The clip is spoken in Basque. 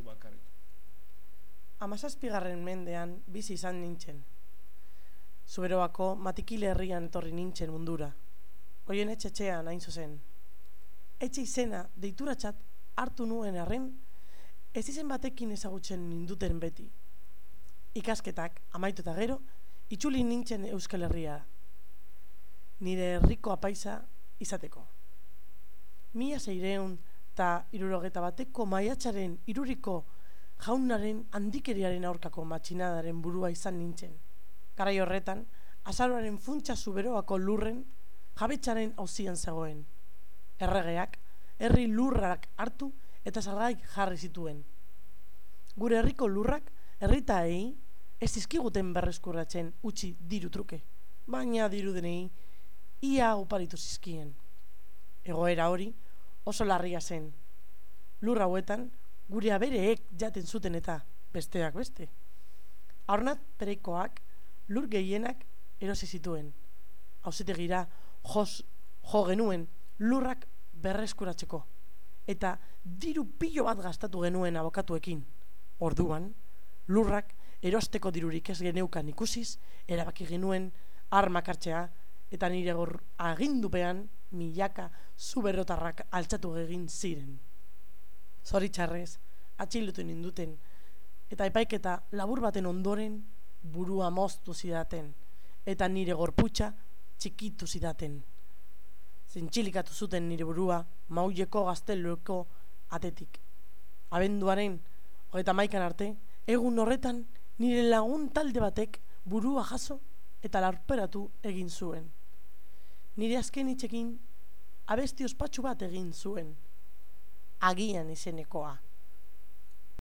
zu bakarrik. Amazazpigarren mendean bizi izan nintzen. Zuberoako matikile herrian etorri nintzen mundura. Hoien etxetxean hain zuzen. Etxe izena deituratzat hartu nuen arren, ez izen batekin ezagutzen ninduten beti. Ikasketak amaitu eta gero, itxuli nintzen Euskal Herria. Nire herriko apaisa izateko. Mila zeireun eta irurogeta bateko maiatxaren iruriko jaunaren handikeriaren aurkako matxinadaren burua izan nintzen. Garai horretan, azaroaren funtsa zuberoako lurren jabetzaren hauzian zegoen. Erregeak, herri lurrak hartu eta zarraik jarri zituen. Gure herriko lurrak, herritaei, ez dizkiguten berreskurratzen utzi diru truke, baina diru denei ia oparitu zizkien. Egoera hori oso larria zen. Lur hauetan gure abereek jaten zuten eta besteak beste. Aurnat pereikoak lur gehienak erosi zituen. Hauzetegira jos jo genuen lurrak berreskuratzeko eta diru pilo bat gastatu genuen abokatuekin. Orduan, lurrak erosteko dirurik ez geneukan ikusiz, erabaki genuen armak hartzea eta nire gor agindupean milaka zuberrotarrak altzatu egin ziren. Zoritxarrez, atxilutu ninduten, eta epaiketa labur baten ondoren burua moztu zidaten, eta nire gorputxa txikitu zidaten. Zintxilikatu zuten nire burua mauleko gaztelueko atetik. Abenduaren, hogeita maikan arte, egun horretan nire lagun talde batek burua jaso eta larperatu egin zuen. Nire azken itxekin abesti ospatsu bat egin zuen. Agian izenekoa.